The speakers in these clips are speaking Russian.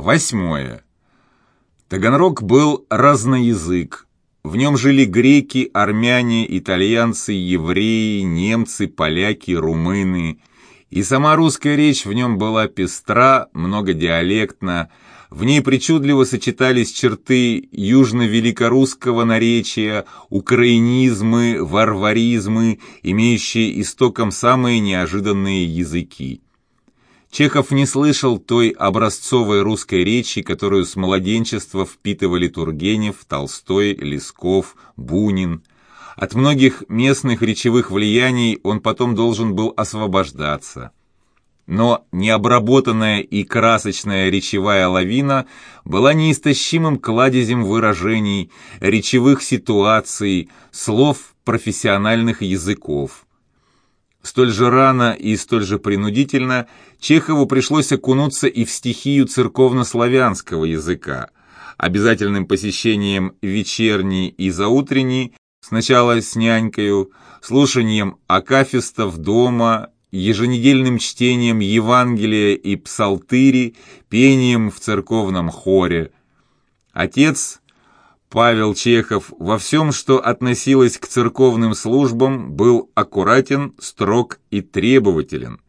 Восьмое. Таганрог был разноязык. В нем жили греки, армяне, итальянцы, евреи, немцы, поляки, румыны. И сама русская речь в нем была пестра, многодиалектна, в ней причудливо сочетались черты южно-великорусского наречия, украинизмы, варваризмы, имеющие истоком самые неожиданные языки. Чехов не слышал той образцовой русской речи, которую с младенчества впитывали Тургенев, Толстой, Лесков, Бунин. От многих местных речевых влияний он потом должен был освобождаться но необработанная и красочная речевая лавина была неистощимым кладезем выражений, речевых ситуаций, слов профессиональных языков. Столь же рано и столь же принудительно Чехову пришлось окунуться и в стихию церковно-славянского языка, обязательным посещением вечерней и заутренней, сначала с нянькою, слушанием акафистов дома еженедельным чтением Евангелия и Псалтыри, пением в церковном хоре. Отец Павел Чехов во всем, что относилось к церковным службам, был аккуратен, строг и требователен.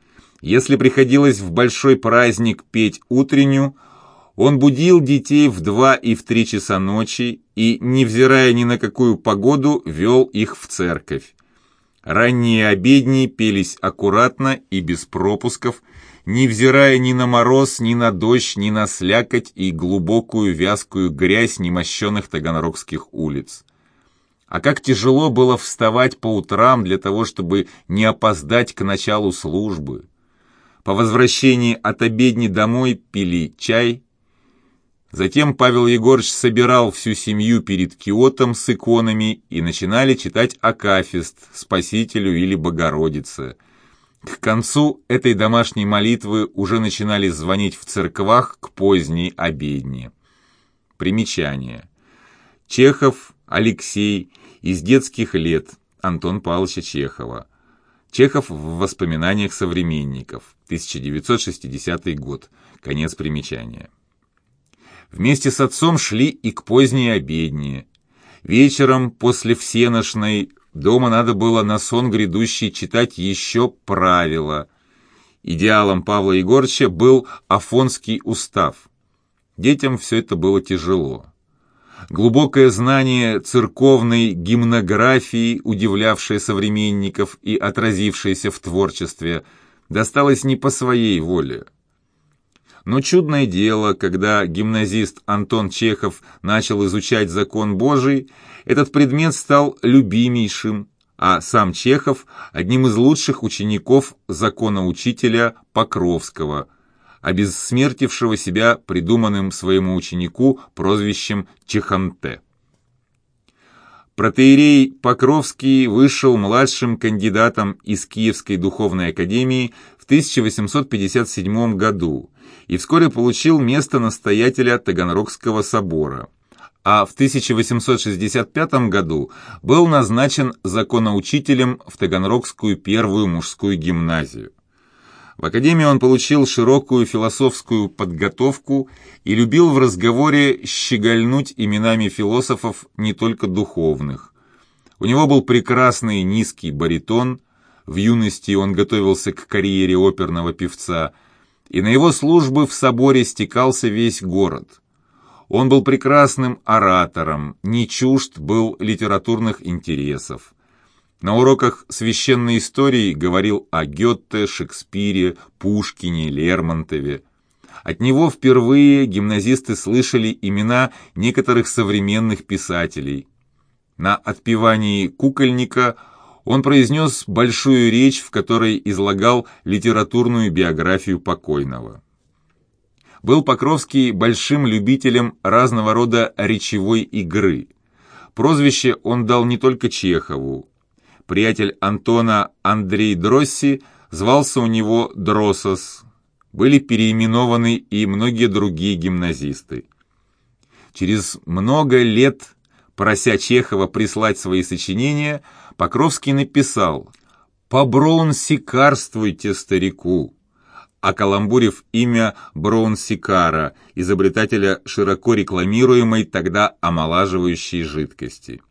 Если приходилось в большой праздник петь утреннюю, он будил детей в два и в три часа ночи и, невзирая ни на какую погоду, вел их в церковь. Ранние обедни пелись аккуратно и без пропусков, невзирая ни на мороз, ни на дождь, ни на слякоть и глубокую вязкую грязь немощенных таганрогских улиц. А как тяжело было вставать по утрам для того, чтобы не опоздать к началу службы. По возвращении от обедни домой пили чай, Затем Павел Егорович собирал всю семью перед киотом с иконами и начинали читать Акафист, Спасителю или Богородице. К концу этой домашней молитвы уже начинали звонить в церквах к поздней обедне. Примечание. Чехов Алексей из детских лет Антон Павловича Чехова. Чехов в воспоминаниях современников. 1960 год. Конец примечания. Вместе с отцом шли и к поздней обедне. Вечером после всеношной дома надо было на сон грядущий читать еще правила. Идеалом Павла Егорыча был Афонский устав. Детям все это было тяжело. Глубокое знание церковной гимнографии, удивлявшее современников и отразившееся в творчестве, досталось не по своей воле. Но чудное дело, когда гимназист Антон Чехов начал изучать закон Божий, этот предмет стал любимейшим, а сам Чехов – одним из лучших учеников закона учителя Покровского, обессмертившего себя придуманным своему ученику прозвищем Чеханте. Протеерей Покровский вышел младшим кандидатом из Киевской духовной академии в 1857 году и вскоре получил место настоятеля Таганрогского собора. А в 1865 году был назначен законоучителем в Таганрогскую первую мужскую гимназию. В академии он получил широкую философскую подготовку и любил в разговоре щегольнуть именами философов не только духовных. У него был прекрасный низкий баритон, в юности он готовился к карьере оперного певца, и на его службы в соборе стекался весь город. Он был прекрасным оратором, не чужд был литературных интересов. На уроках священной истории говорил о Гетте, Шекспире, Пушкине, Лермонтове. От него впервые гимназисты слышали имена некоторых современных писателей. На отпевании кукольника он произнес большую речь, в которой излагал литературную биографию покойного. Был Покровский большим любителем разного рода речевой игры. Прозвище он дал не только Чехову, Приятель Антона Андрей Дросси звался у него Дросос. Были переименованы и многие другие гимназисты. Через много лет, прося Чехова прислать свои сочинения, Покровский написал «Побронси карствуйте старику, окаламбурив имя Броунсикара, изобретателя широко рекламируемой тогда омолаживающей жидкости.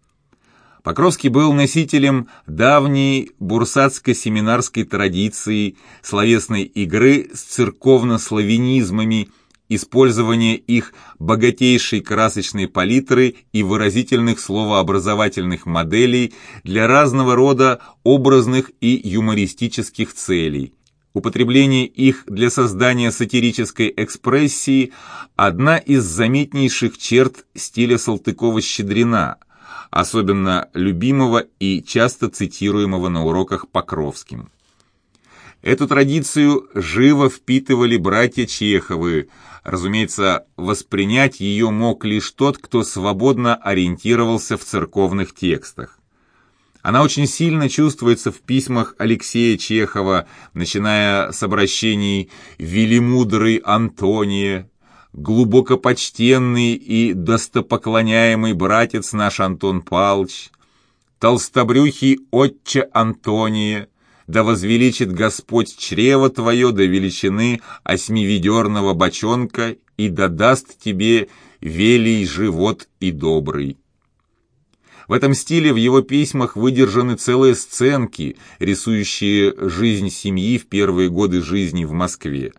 Покровский был носителем давней бурсатско-семинарской традиции словесной игры с церковно-славянизмами, использования их богатейшей красочной палитры и выразительных словообразовательных моделей для разного рода образных и юмористических целей. Употребление их для создания сатирической экспрессии – одна из заметнейших черт стиля Салтыкова-Щедрина – особенно любимого и часто цитируемого на уроках Покровским. Эту традицию живо впитывали братья Чеховы. Разумеется, воспринять ее мог лишь тот, кто свободно ориентировался в церковных текстах. Она очень сильно чувствуется в письмах Алексея Чехова, начиная с обращений «Велимудрый Антония», глубокопочтенный и достопоклоняемый братец наш Антон Палч, толстобрюхий отче Антония, да возвеличит Господь чрево твое до величины осьмиведерного бочонка и да даст тебе велий живот и добрый. В этом стиле в его письмах выдержаны целые сценки, рисующие жизнь семьи в первые годы жизни в Москве.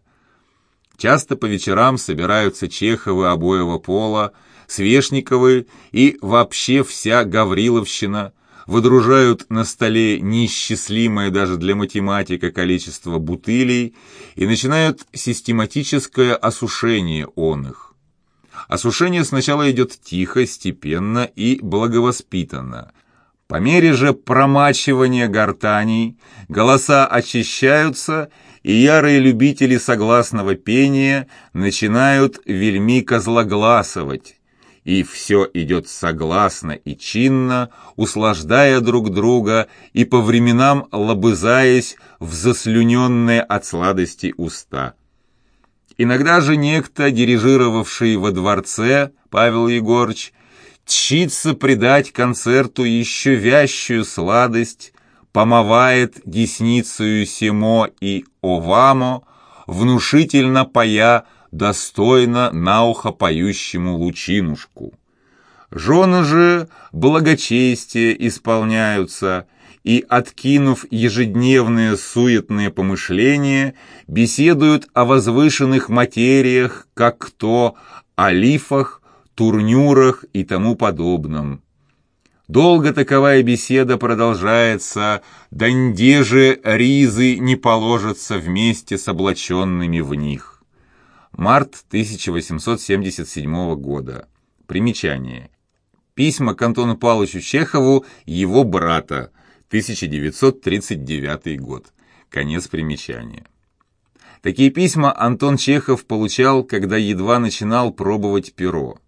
Часто по вечерам собираются Чеховы обоего пола, Свешниковы и вообще вся Гавриловщина, выдружают на столе неисчислимое даже для математика количество бутылей и начинают систематическое осушение он их. Осушение сначала идет тихо, степенно и благовоспитанно. По мере же промачивания гортаней голоса очищаются и ярые любители согласного пения начинают вельми козлогласовать, и все идет согласно и чинно, услаждая друг друга и по временам лобызаясь в заслюненные от сладости уста. Иногда же некто, дирижировавший во дворце, Павел Егорыч, тщится придать концерту еще вящую сладость, помывает десницею Симо и Овамо, внушительно пая, достойно на ухо поющему лучинушку. Жены же благочестие исполняются, и, откинув ежедневные суетные помышления, беседуют о возвышенных материях, как кто, о лифах, турнюрах и тому подобном. Долго таковая беседа продолжается, донде же ризы не положатся вместе с облаченными в них. Март 1877 года. Примечание. Письма к Антону Павловичу Чехову его брата, 1939 год. Конец примечания. Такие письма Антон Чехов получал, когда едва начинал пробовать перо.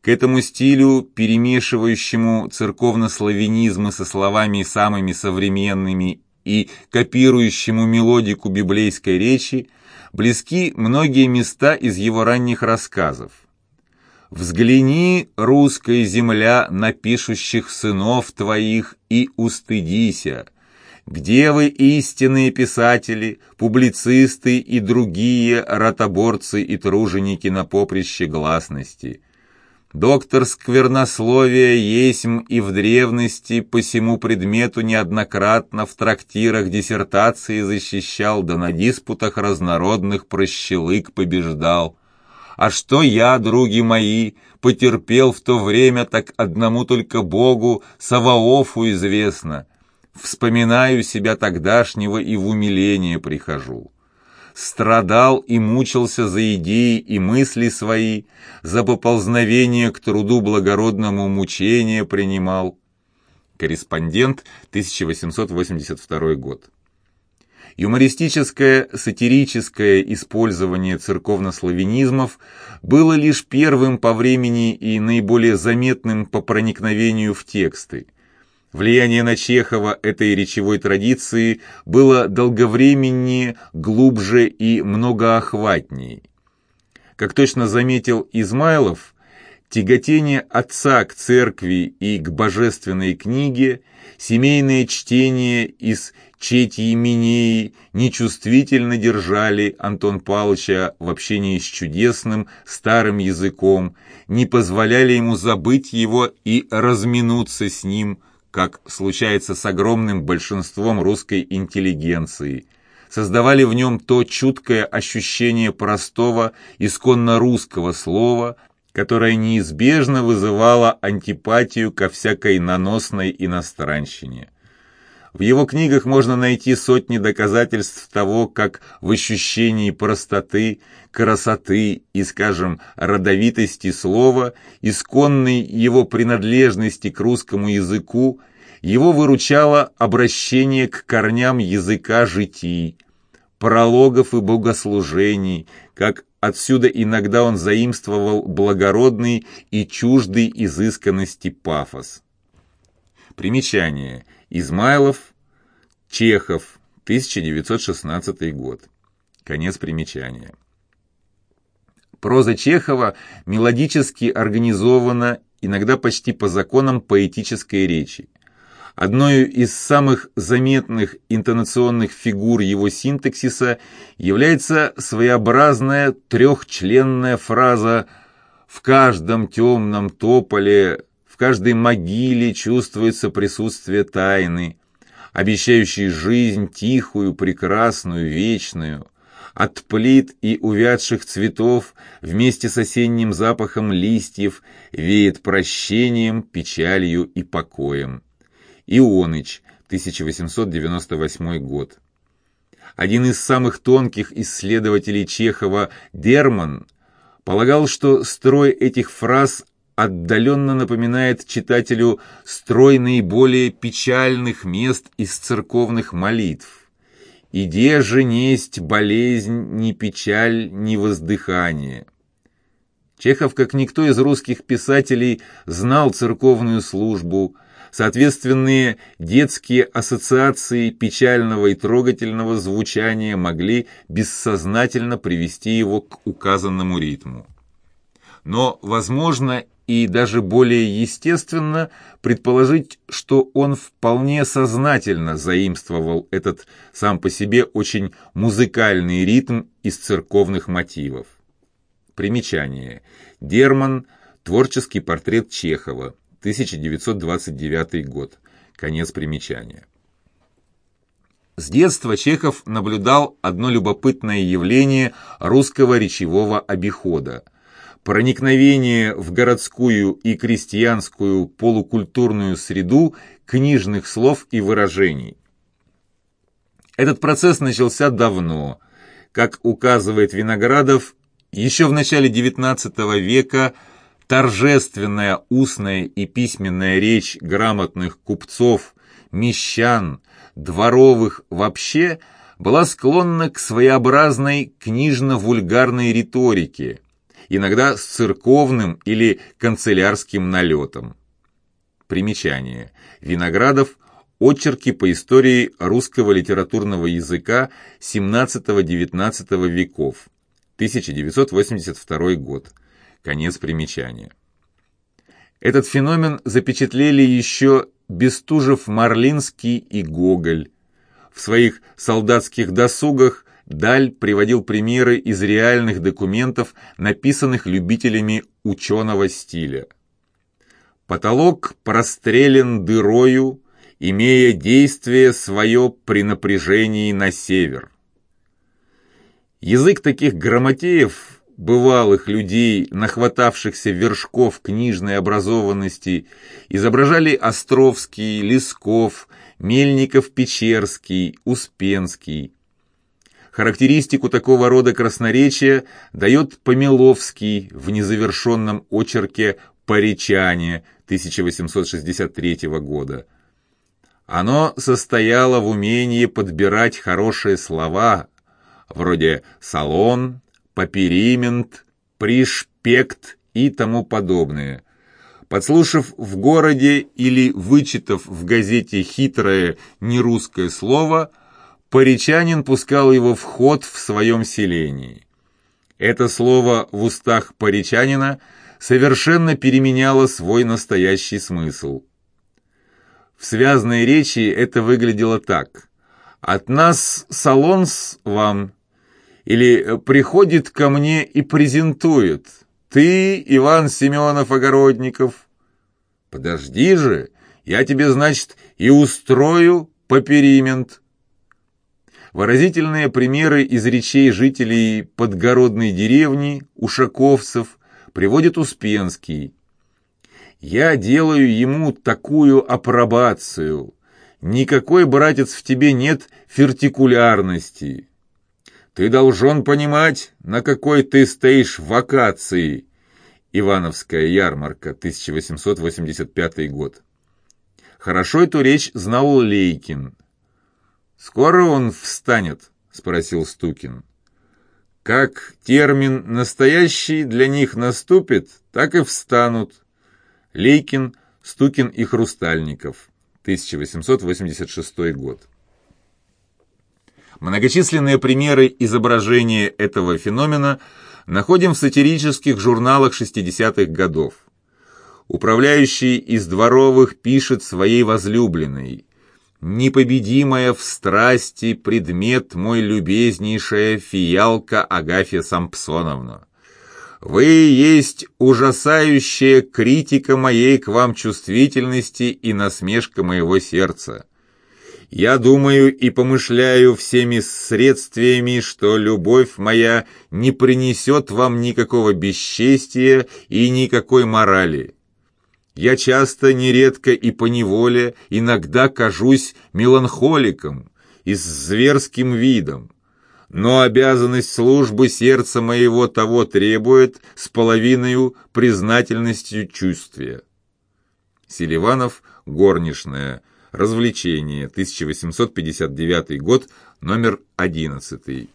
К этому стилю, перемешивающему церковно-славянизмы со словами самыми современными и копирующему мелодику библейской речи, близки многие места из его ранних рассказов. «Взгляни, русская земля, на пишущих сынов твоих и устыдися, где вы истинные писатели, публицисты и другие ротоборцы и труженики на поприще гласности?» Доктор сквернословия есмь и в древности по всему предмету неоднократно в трактирах диссертации защищал, да на диспутах разнородных прощелык побеждал. А что я, други мои, потерпел в то время, так одному только Богу, Саваофу известно. Вспоминаю себя тогдашнего и в умиление прихожу страдал и мучился за идеи и мысли свои, за поползновение к труду благородному мучения принимал. Корреспондент, 1882 год. Юмористическое, сатирическое использование церковнославянизмов было лишь первым по времени и наиболее заметным по проникновению в тексты – Влияние на Чехова этой речевой традиции было долговременнее, глубже и многоохватнее. Как точно заметил Измайлов, тяготение отца к церкви и к божественной книге, семейное чтение из Чети Минеи нечувствительно держали Антон Павловича в общении с чудесным старым языком, не позволяли ему забыть его и разминуться с ним, как случается с огромным большинством русской интеллигенции, создавали в нем то чуткое ощущение простого, исконно русского слова, которое неизбежно вызывало антипатию ко всякой наносной иностранщине. В его книгах можно найти сотни доказательств того, как в ощущении простоты, красоты и, скажем, родовитости слова, исконной его принадлежности к русскому языку, его выручало обращение к корням языка житий, прологов и богослужений, как отсюда иногда он заимствовал благородный и чуждый изысканности пафос. Примечание – Измайлов, Чехов, 1916 год. Конец примечания. Проза Чехова мелодически организована, иногда почти по законам поэтической речи. Одной из самых заметных интонационных фигур его синтаксиса является своеобразная трехчленная фраза «В каждом темном тополе каждой могиле чувствуется присутствие тайны, обещающей жизнь тихую, прекрасную, вечную. От плит и увядших цветов вместе с осенним запахом листьев веет прощением, печалью и покоем. Ионыч, 1898 год. Один из самых тонких исследователей Чехова, Дерман, полагал, что строй этих фраз отдаленно напоминает читателю строй наиболее печальных мест из церковных молитв. «Иде же несть болезнь, ни печаль, ни воздыхание». Чехов, как никто из русских писателей, знал церковную службу, соответственные детские ассоциации печального и трогательного звучания могли бессознательно привести его к указанному ритму. Но, возможно, и даже более естественно предположить, что он вполне сознательно заимствовал этот сам по себе очень музыкальный ритм из церковных мотивов. Примечание. Дерман. Творческий портрет Чехова. 1929 год. Конец примечания. С детства Чехов наблюдал одно любопытное явление русского речевого обихода – проникновение в городскую и крестьянскую полукультурную среду книжных слов и выражений. Этот процесс начался давно. Как указывает Виноградов, еще в начале XIX века торжественная устная и письменная речь грамотных купцов, мещан, дворовых вообще была склонна к своеобразной книжно-вульгарной риторике – иногда с церковным или канцелярским налетом. Примечание. Виноградов Очерки по истории русского литературного языка XVII-XIX веков. 1982 год. Конец примечания. Этот феномен запечатлели еще Бестужев-Марлинский и Гоголь. В своих солдатских досугах Даль приводил примеры из реальных документов, написанных любителями ученого стиля. Потолок прострелен дырою, имея действие свое при напряжении на север. Язык таких грамотеев, бывалых людей, нахватавшихся вершков книжной образованности, изображали Островский, Лесков, Мельников-Печерский, Успенский, Характеристику такого рода красноречия дает Помиловский в незавершенном очерке «Поречане» 1863 года. Оно состояло в умении подбирать хорошие слова, вроде «салон», «поперимент», «пришпект» и тому подобное. Подслушав в городе или вычитав в газете хитрое нерусское слово – Поречанин пускал его в ход в своем селении. Это слово в устах поречанина совершенно переменяла свой настоящий смысл. В связной речи это выглядело так. «От нас салонс вам» или «приходит ко мне и презентует». «Ты, Иван Семенов-Огородников». «Подожди же, я тебе, значит, и устрою поперимент». Выразительные примеры из речей жителей подгородной деревни, ушаковцев, приводит Успенский. «Я делаю ему такую апробацию. Никакой, братец, в тебе нет фертикулярности. Ты должен понимать, на какой ты стоишь вакации». Ивановская ярмарка, 1885 год. Хорошо эту речь знал Лейкин. «Скоро он встанет?» — спросил Стукин. «Как термин «настоящий» для них наступит, так и встанут». Лейкин, Стукин и Хрустальников, 1886 год. Многочисленные примеры изображения этого феномена находим в сатирических журналах 60-х годов. Управляющий из дворовых пишет своей возлюбленной непобедимая в страсти предмет мой любезнейшая фиалка Агафья Сампсоновна. Вы есть ужасающая критика моей к вам чувствительности и насмешка моего сердца. Я думаю и помышляю всеми средствами, что любовь моя не принесет вам никакого бесчестия и никакой морали. Я часто, нередко и поневоле иногда кажусь меланхоликом и с зверским видом, но обязанность службы сердца моего того требует с половиною признательностью чувствия. Селиванов, горничная, развлечение, 1859 год, номер 11.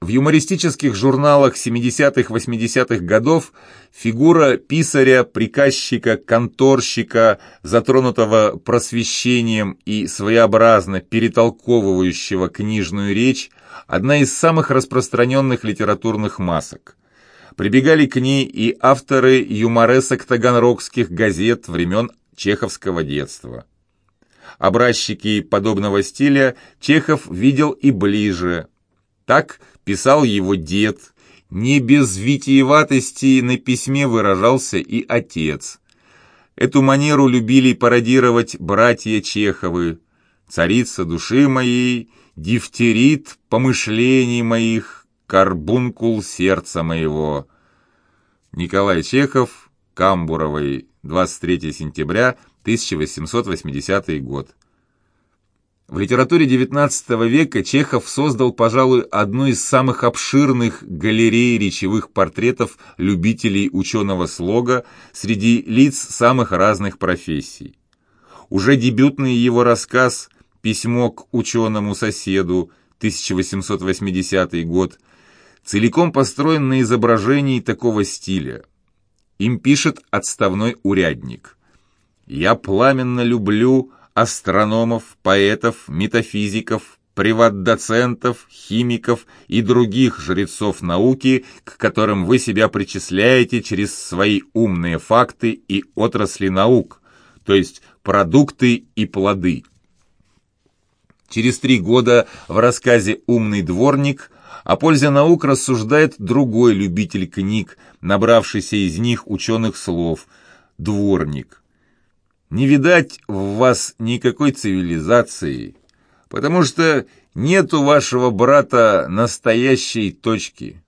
В юмористических журналах 70-80-х годов фигура писаря, приказчика, конторщика, затронутого просвещением и своеобразно перетолковывающего книжную речь, одна из самых распространенных литературных масок. Прибегали к ней и авторы юморесок таганрогских газет времен чеховского детства. Образчики подобного стиля Чехов видел и ближе. Так писал его дед, не без витиеватости на письме выражался и отец. Эту манеру любили пародировать братья Чеховы. «Царица души моей», «Дифтерит помышлений моих», «Карбункул сердца моего». Николай Чехов, Камбуровой, 23 сентября 1880 год. В литературе XIX века Чехов создал, пожалуй, одну из самых обширных галерей речевых портретов любителей ученого слога среди лиц самых разных профессий. Уже дебютный его рассказ «Письмо к ученому соседу» 1880 год целиком построен на изображении такого стиля. Им пишет отставной урядник. «Я пламенно люблю астрономов, поэтов, метафизиков, приват-доцентов, химиков и других жрецов науки, к которым вы себя причисляете через свои умные факты и отрасли наук, то есть продукты и плоды. Через три года в рассказе «Умный дворник» о пользе наук рассуждает другой любитель книг, набравшийся из них ученых слов – дворник. Не видать в вас никакой цивилизации, потому что нет у вашего брата настоящей точки.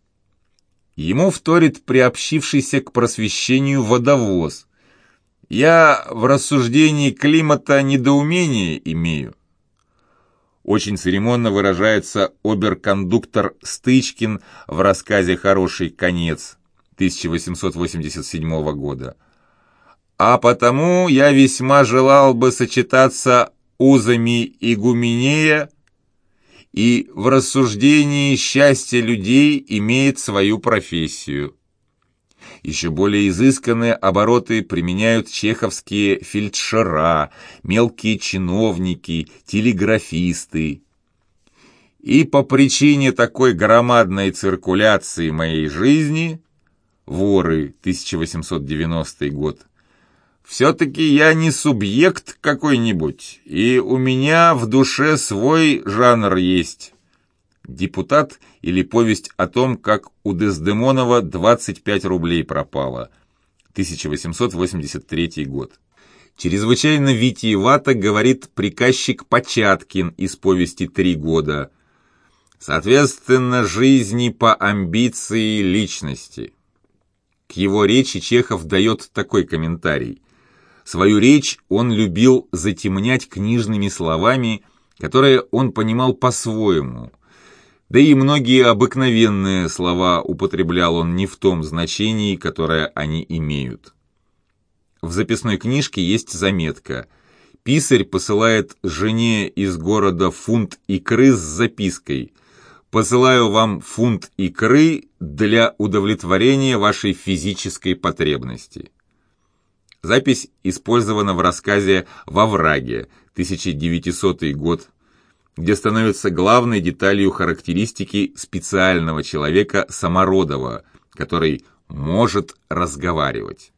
Ему вторит приобщившийся к просвещению водовоз. Я в рассуждении климата недоумение имею. Очень церемонно выражается оберкондуктор Стычкин в рассказе «Хороший конец» 1887 года а потому я весьма желал бы сочетаться узами игуменея, и в рассуждении счастье людей имеет свою профессию. Еще более изысканные обороты применяют чеховские фельдшера, мелкие чиновники, телеграфисты. И по причине такой громадной циркуляции моей жизни Воры, 1890 год. Все-таки я не субъект какой-нибудь, и у меня в душе свой жанр есть. Депутат или повесть о том, как у Дездемонова 25 рублей пропало. 1883 год. Чрезвычайно витиевато говорит приказчик Початкин из повести «Три года». Соответственно, жизни по амбиции личности. К его речи Чехов дает такой комментарий. Свою речь он любил затемнять книжными словами, которые он понимал по-своему. Да и многие обыкновенные слова употреблял он не в том значении, которое они имеют. В записной книжке есть заметка. Писарь посылает жене из города фунт икры с запиской «Посылаю вам фунт икры для удовлетворения вашей физической потребности». Запись использована в рассказе «Во враге» 1900 год, где становится главной деталью характеристики специального человека Самородова, который может разговаривать.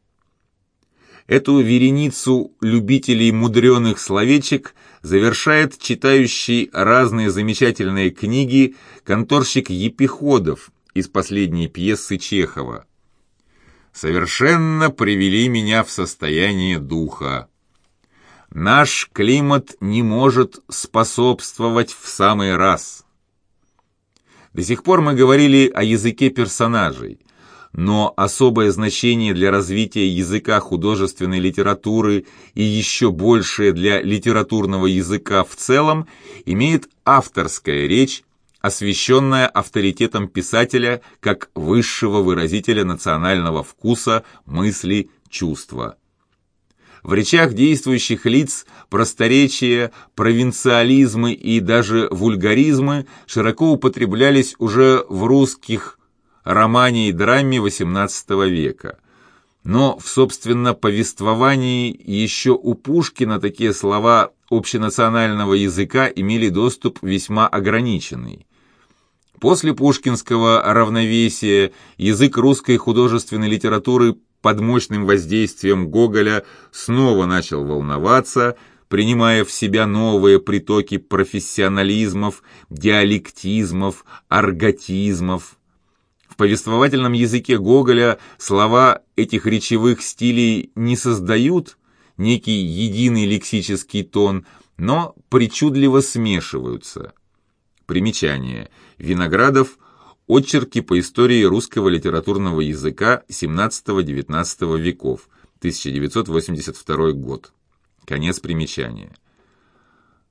Эту вереницу любителей мудреных словечек завершает читающий разные замечательные книги конторщик Епиходов из последней пьесы Чехова совершенно привели меня в состояние духа. Наш климат не может способствовать в самый раз. До сих пор мы говорили о языке персонажей, но особое значение для развития языка художественной литературы и еще большее для литературного языка в целом имеет авторская речь, освященная авторитетом писателя как высшего выразителя национального вкуса, мысли, чувства. В речах действующих лиц просторечия, провинциализмы и даже вульгаризмы широко употреблялись уже в русских романе и драме XVIII века. Но в, собственно, повествовании еще у Пушкина такие слова общенационального языка имели доступ весьма ограниченный. После пушкинского равновесия язык русской художественной литературы под мощным воздействием Гоголя снова начал волноваться, принимая в себя новые притоки профессионализмов, диалектизмов, арготизмов. В повествовательном языке Гоголя слова этих речевых стилей не создают некий единый лексический тон, но причудливо смешиваются. Примечание – Виноградов «Очерки по истории русского литературного языка XVII-XIX веков», 1982 год. Конец примечания.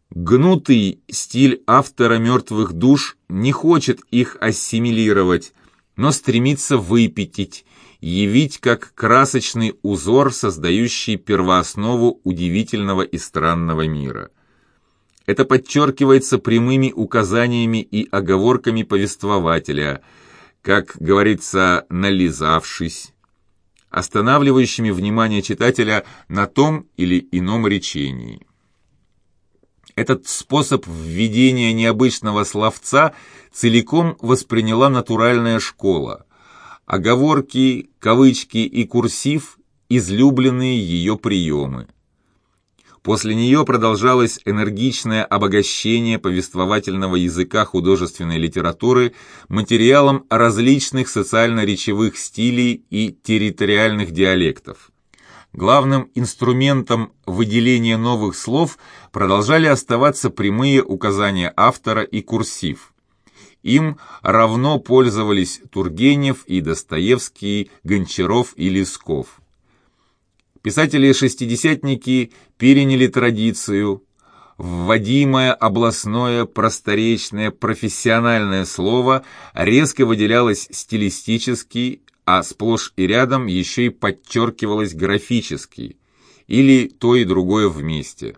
Гнутый стиль автора «Мертвых душ» не хочет их ассимилировать, но стремится выпятить, явить как красочный узор, создающий первооснову удивительного и странного мира – это подчеркивается прямыми указаниями и оговорками повествователя, как говорится, нализавшись, останавливающими внимание читателя на том или ином речении. Этот способ введения необычного словца целиком восприняла натуральная школа. Оговорки, кавычки и курсив – излюбленные ее приемы. После нее продолжалось энергичное обогащение повествовательного языка художественной литературы материалом различных социально-речевых стилей и территориальных диалектов. Главным инструментом выделения новых слов продолжали оставаться прямые указания автора и курсив. Им равно пользовались Тургенев и Достоевский, Гончаров и Лесков. Писатели-шестидесятники переняли традицию. Вводимое областное просторечное профессиональное слово резко выделялось стилистически, а сплошь и рядом еще и подчеркивалось графически, или то и другое вместе.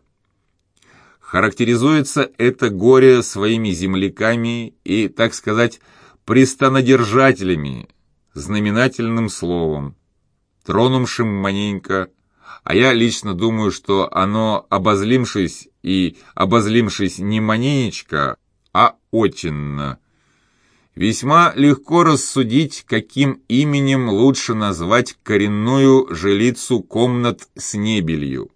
Характеризуется это горе своими земляками и, так сказать, пристанодержателями, знаменательным словом, тронувшим маненько а я лично думаю, что оно, обозлившись и обозлившись не маненечко, а очень. Весьма легко рассудить, каким именем лучше назвать коренную жилицу комнат с небелью.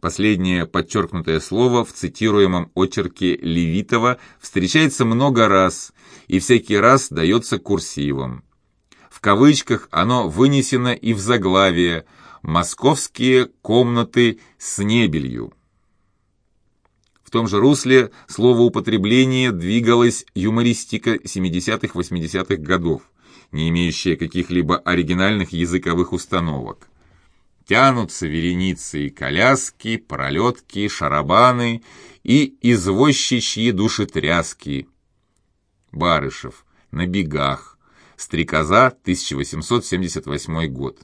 Последнее подчеркнутое слово в цитируемом очерке Левитова встречается много раз и всякий раз дается курсивом. В кавычках оно вынесено и в заглавие «Московские комнаты с небелью». В том же русле словоупотребление двигалась юмористика 70-80-х годов, не имеющая каких-либо оригинальных языковых установок. Тянутся вереницы и коляски, пролетки, шарабаны и извозчичьи душетряски. Барышев. На бегах. Стрекоза, 1878 год.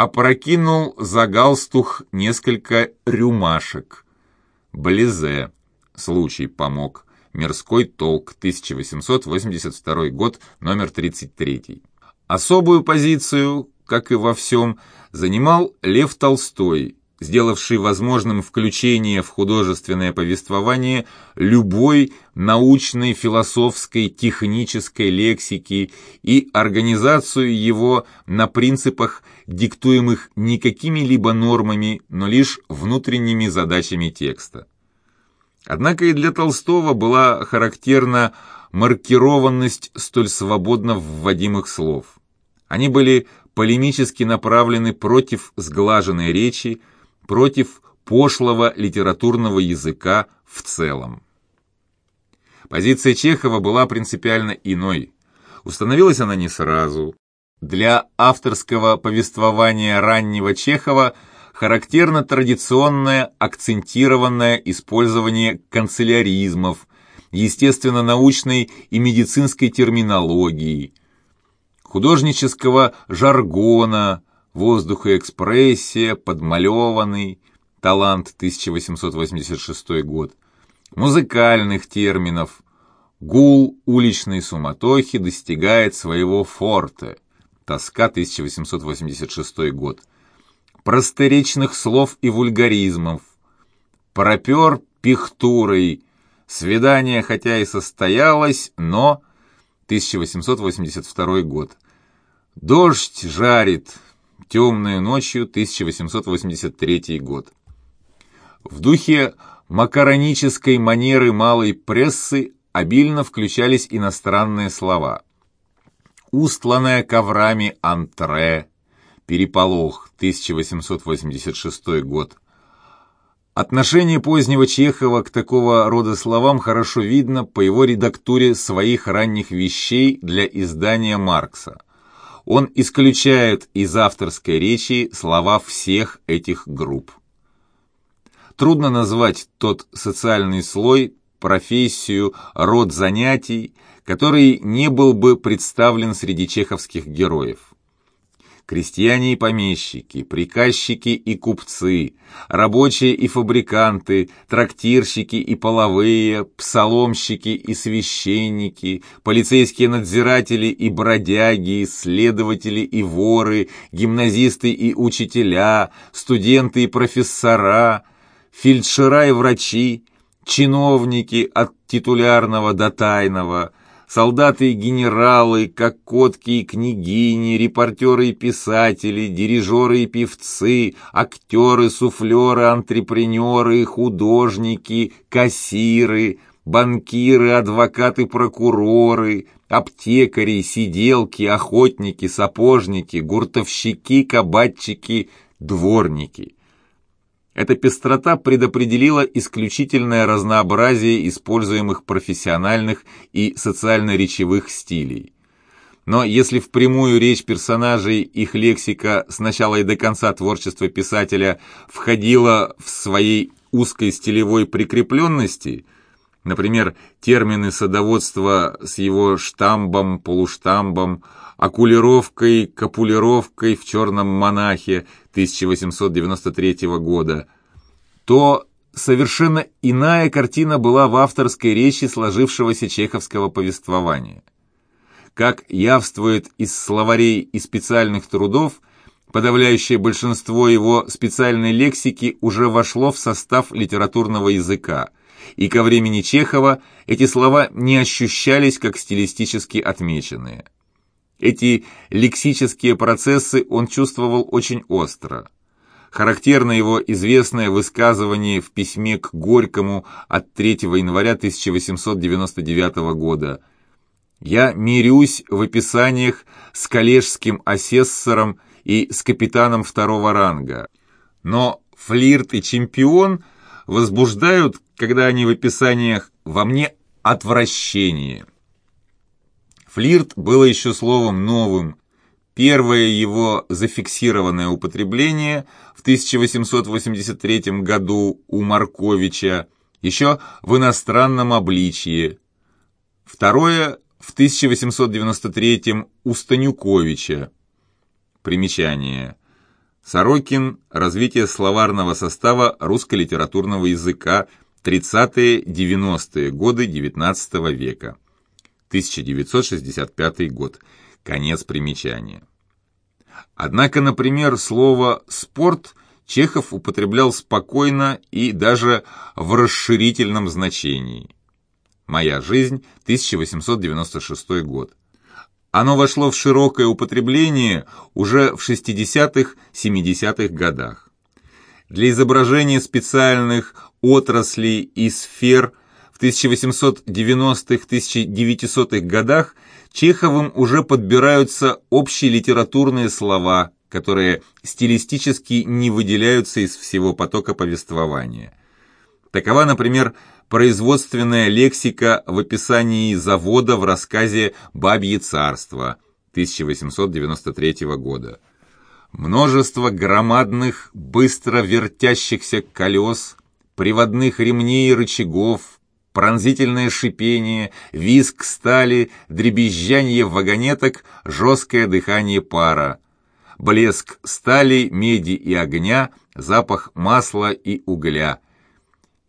Опрокинул за галстух несколько рюмашек – Близе. Случай помог. Мирской толк. 1882 год, номер 33. Особую позицию, как и во всем, занимал Лев Толстой, сделавший возможным включение в художественное повествование любой научной, философской, технической лексики и организацию его на принципах, диктуемых не какими-либо нормами, но лишь внутренними задачами текста. Однако и для Толстого была характерна маркированность столь свободно вводимых слов. Они были полемически направлены против сглаженной речи, против пошлого литературного языка в целом. Позиция Чехова была принципиально иной. Установилась она не сразу. Для авторского повествования раннего Чехова характерно традиционное акцентированное использование канцеляризмов, естественно-научной и медицинской терминологии, художнического жаргона, воздухоэкспрессия, подмалеванный, талант 1886 год, музыкальных терминов, гул уличной суматохи достигает своего форте, тоска 1886 год, просторечных слов и вульгаризмов, пропер пихтурой, свидание хотя и состоялось, но 1882 год, дождь жарит, Темной ночью, 1883 год. В духе макаронической манеры малой прессы обильно включались иностранные слова. Устланная коврами антре, переполох, 1886 год. Отношение позднего Чехова к такого рода словам хорошо видно по его редактуре своих ранних вещей для издания Маркса он исключает из авторской речи слова всех этих групп. Трудно назвать тот социальный слой, профессию, род занятий, который не был бы представлен среди чеховских героев крестьяне и помещики, приказчики и купцы, рабочие и фабриканты, трактирщики и половые, псаломщики и священники, полицейские надзиратели и бродяги, следователи и воры, гимназисты и учителя, студенты и профессора, фельдшера и врачи, чиновники от титулярного до тайного, солдаты и генералы, как котки и княгини, репортеры и писатели, дирижеры и певцы, актеры, суфлеры, антрепренеры, художники, кассиры, банкиры, адвокаты, прокуроры, аптекари, сиделки, охотники, сапожники, гуртовщики, кабачики, дворники. Эта пестрота предопределила исключительное разнообразие используемых профессиональных и социально-речевых стилей. Но если в прямую речь персонажей их лексика с начала и до конца творчества писателя входила в своей узкой стилевой прикрепленности, например, термины садоводства с его штамбом, полуштамбом, окулировкой, капулировкой в «Черном монахе» 1893 года, то совершенно иная картина была в авторской речи сложившегося чеховского повествования. Как явствует из словарей и специальных трудов, подавляющее большинство его специальной лексики уже вошло в состав литературного языка, и ко времени Чехова эти слова не ощущались как стилистически отмеченные. Эти лексические процессы он чувствовал очень остро. Характерно его известное высказывание в письме к Горькому от 3 января 1899 года «Я мирюсь в описаниях с коллежским асессором и с капитаном второго ранга, но флирт и чемпион возбуждают, когда они в описаниях во мне отвращение». Флирт было еще словом новым. Первое его зафиксированное употребление в 1883 году у Марковича, еще в иностранном обличье. Второе в 1893 у Станюковича. Примечание. Сорокин. Развитие словарного состава русско-литературного языка 30-90-е годы XIX века. 1965 год. Конец примечания. Однако, например, слово «спорт» Чехов употреблял спокойно и даже в расширительном значении. «Моя жизнь», 1896 год. Оно вошло в широкое употребление уже в 60-70-х годах. Для изображения специальных отраслей и сфер – в 1890-1900-х годах Чеховым уже подбираются общие литературные слова, которые стилистически не выделяются из всего потока повествования. Такова, например, производственная лексика в описании завода в рассказе «Бабье царство» 1893 года. Множество громадных, быстро вертящихся колес, приводных ремней и рычагов, пронзительное шипение, визг стали, дребезжание вагонеток, жесткое дыхание пара, блеск стали, меди и огня, запах масла и угля.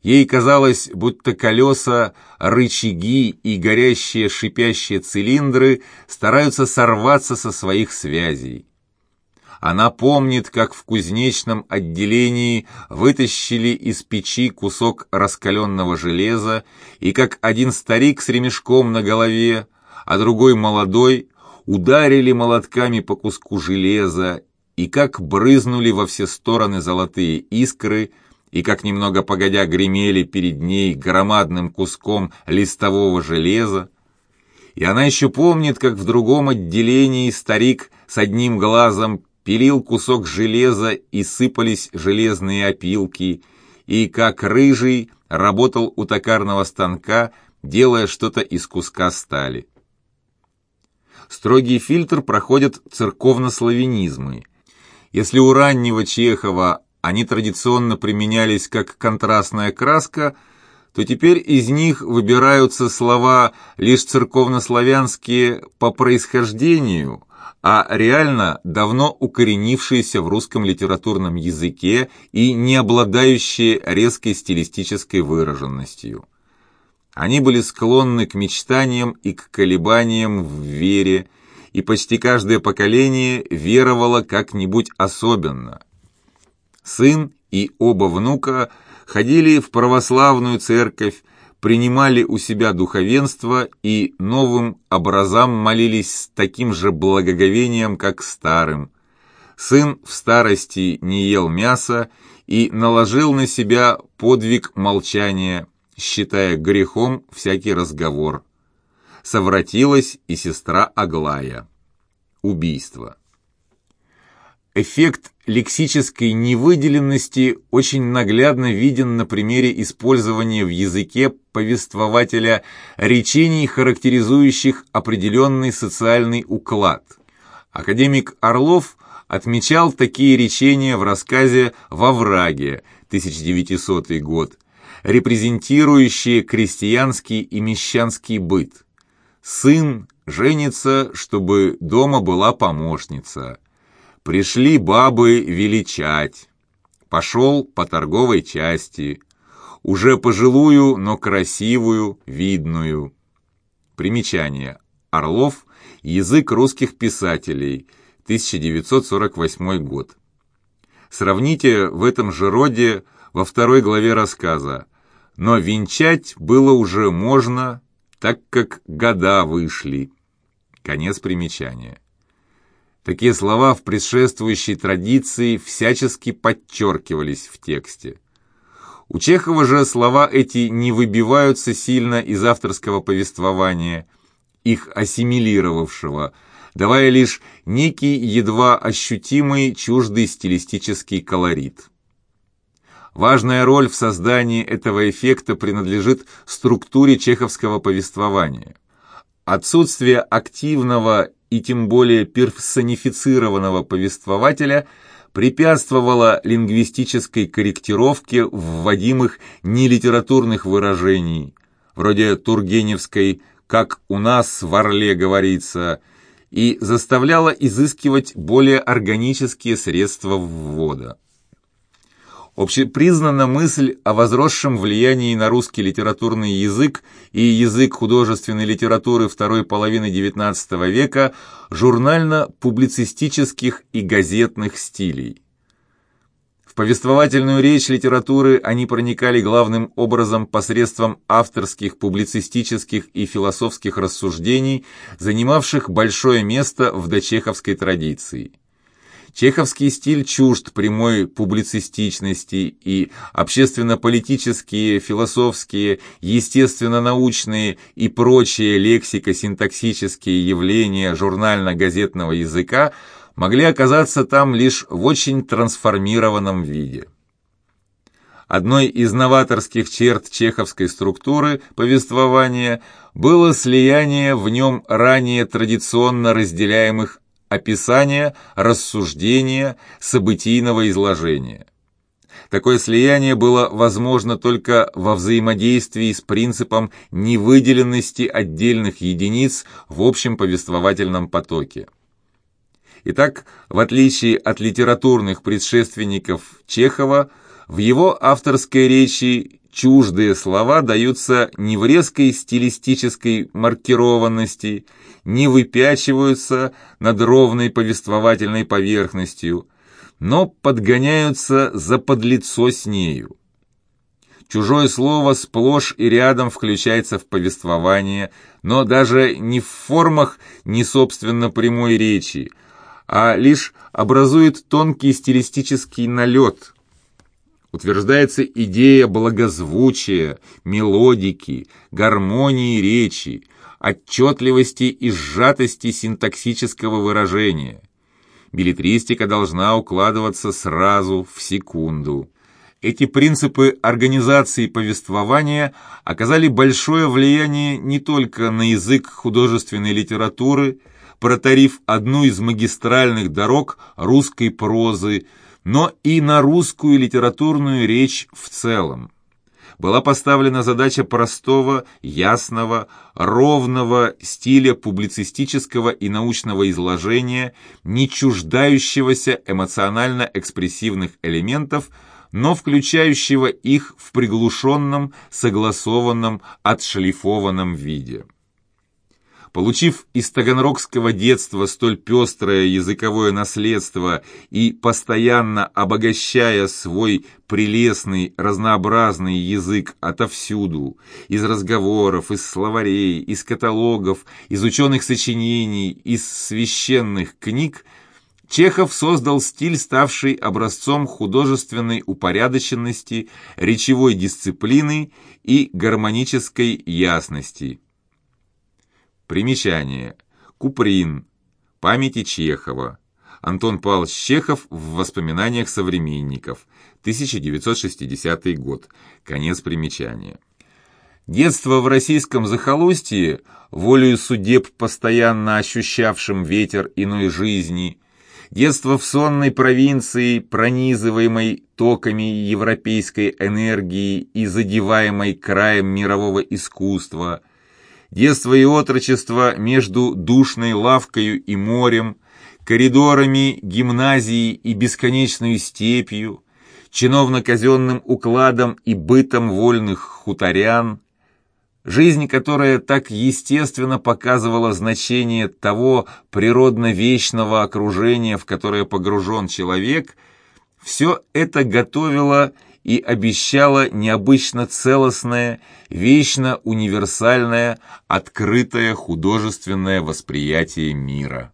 Ей казалось, будто колеса, рычаги и горящие шипящие цилиндры стараются сорваться со своих связей. Она помнит, как в кузнечном отделении вытащили из печи кусок раскаленного железа, и как один старик с ремешком на голове, а другой молодой, ударили молотками по куску железа, и как брызнули во все стороны золотые искры, и как немного погодя гремели перед ней громадным куском листового железа. И она еще помнит, как в другом отделении старик с одним глазом пилил кусок железа и сыпались железные опилки, и, как рыжий, работал у токарного станка, делая что-то из куска стали. Строгий фильтр проходят церковно-славянизмы. Если у раннего Чехова они традиционно применялись как контрастная краска, то теперь из них выбираются слова лишь церковнославянские по происхождению – а реально давно укоренившиеся в русском литературном языке и не обладающие резкой стилистической выраженностью. Они были склонны к мечтаниям и к колебаниям в вере, и почти каждое поколение веровало как-нибудь особенно. Сын и оба внука ходили в православную церковь, принимали у себя духовенство и новым образам молились с таким же благоговением, как старым. Сын в старости не ел мяса и наложил на себя подвиг молчания, считая грехом всякий разговор. Совратилась и сестра Аглая. Убийство. Эффект лексической невыделенности очень наглядно виден на примере использования в языке повествователя речений, характеризующих определенный социальный уклад. Академик Орлов отмечал такие речения в рассказе «Во враге» 1900 год, репрезентирующие крестьянский и мещанский быт. Сын женится, чтобы дома была помощница – Пришли бабы величать. Пошел по торговой части. Уже пожилую, но красивую, видную. Примечание. Орлов. Язык русских писателей. 1948 год. Сравните в этом же роде во второй главе рассказа. но венчать было уже можно, так как года вышли. Конец примечания. Такие слова в предшествующей традиции всячески подчеркивались в тексте. У Чехова же слова эти не выбиваются сильно из авторского повествования, их ассимилировавшего, давая лишь некий едва ощутимый чуждый стилистический колорит. Важная роль в создании этого эффекта принадлежит структуре чеховского повествования. Отсутствие активного и тем более персонифицированного повествователя препятствовало лингвистической корректировке вводимых нелитературных выражений, вроде Тургеневской «как у нас в Орле говорится», и заставляло изыскивать более органические средства ввода. Общепризнана мысль о возросшем влиянии на русский литературный язык и язык художественной литературы второй половины XIX века журнально-публицистических и газетных стилей. В повествовательную речь литературы они проникали главным образом посредством авторских, публицистических и философских рассуждений, занимавших большое место в дочеховской традиции. Чеховский стиль чужд прямой публицистичности и общественно-политические, философские, естественно-научные и прочие лексико-синтаксические явления журнально-газетного языка могли оказаться там лишь в очень трансформированном виде. Одной из новаторских черт чеховской структуры повествования было слияние в нем ранее традиционно разделяемых описания, рассуждения, событийного изложения. Такое слияние было возможно только во взаимодействии с принципом невыделенности отдельных единиц в общем повествовательном потоке. Итак, в отличие от литературных предшественников Чехова, в его авторской речи чуждые слова даются не в резкой стилистической маркированности, не выпячиваются над ровной повествовательной поверхностью, но подгоняются за подлицо с нею. Чужое слово сплошь и рядом включается в повествование, но даже не в формах не собственно прямой речи, а лишь образует тонкий стилистический налет – утверждается идея благозвучия, мелодики, гармонии речи, отчетливости и сжатости синтаксического выражения. Билетристика должна укладываться сразу, в секунду. Эти принципы организации повествования оказали большое влияние не только на язык художественной литературы, протарив одну из магистральных дорог русской прозы – но и на русскую литературную речь в целом. Была поставлена задача простого, ясного, ровного стиля публицистического и научного изложения, не чуждающегося эмоционально-экспрессивных элементов, но включающего их в приглушенном, согласованном, отшлифованном виде. Получив из таганрогского детства столь пестрое языковое наследство и постоянно обогащая свой прелестный, разнообразный язык отовсюду, из разговоров, из словарей, из каталогов, из ученых сочинений, из священных книг, Чехов создал стиль, ставший образцом художественной упорядоченности, речевой дисциплины и гармонической ясности. Примечание. Куприн. Памяти Чехова. Антон Павлович Чехов в воспоминаниях современников. 1960 год. Конец примечания. Детство в российском захолустье, волею судеб, постоянно ощущавшим ветер иной жизни, детство в сонной провинции, пронизываемой токами европейской энергии и задеваемой краем мирового искусства – детство и отрочество между душной лавкою и морем, коридорами гимназии и бесконечной степью, чиновно-казенным укладом и бытом вольных хуторян, жизнь, которая так естественно показывала значение того природно-вечного окружения, в которое погружен человек, Все это готовило и обещало необычно целостное, вечно универсальное, открытое художественное восприятие мира.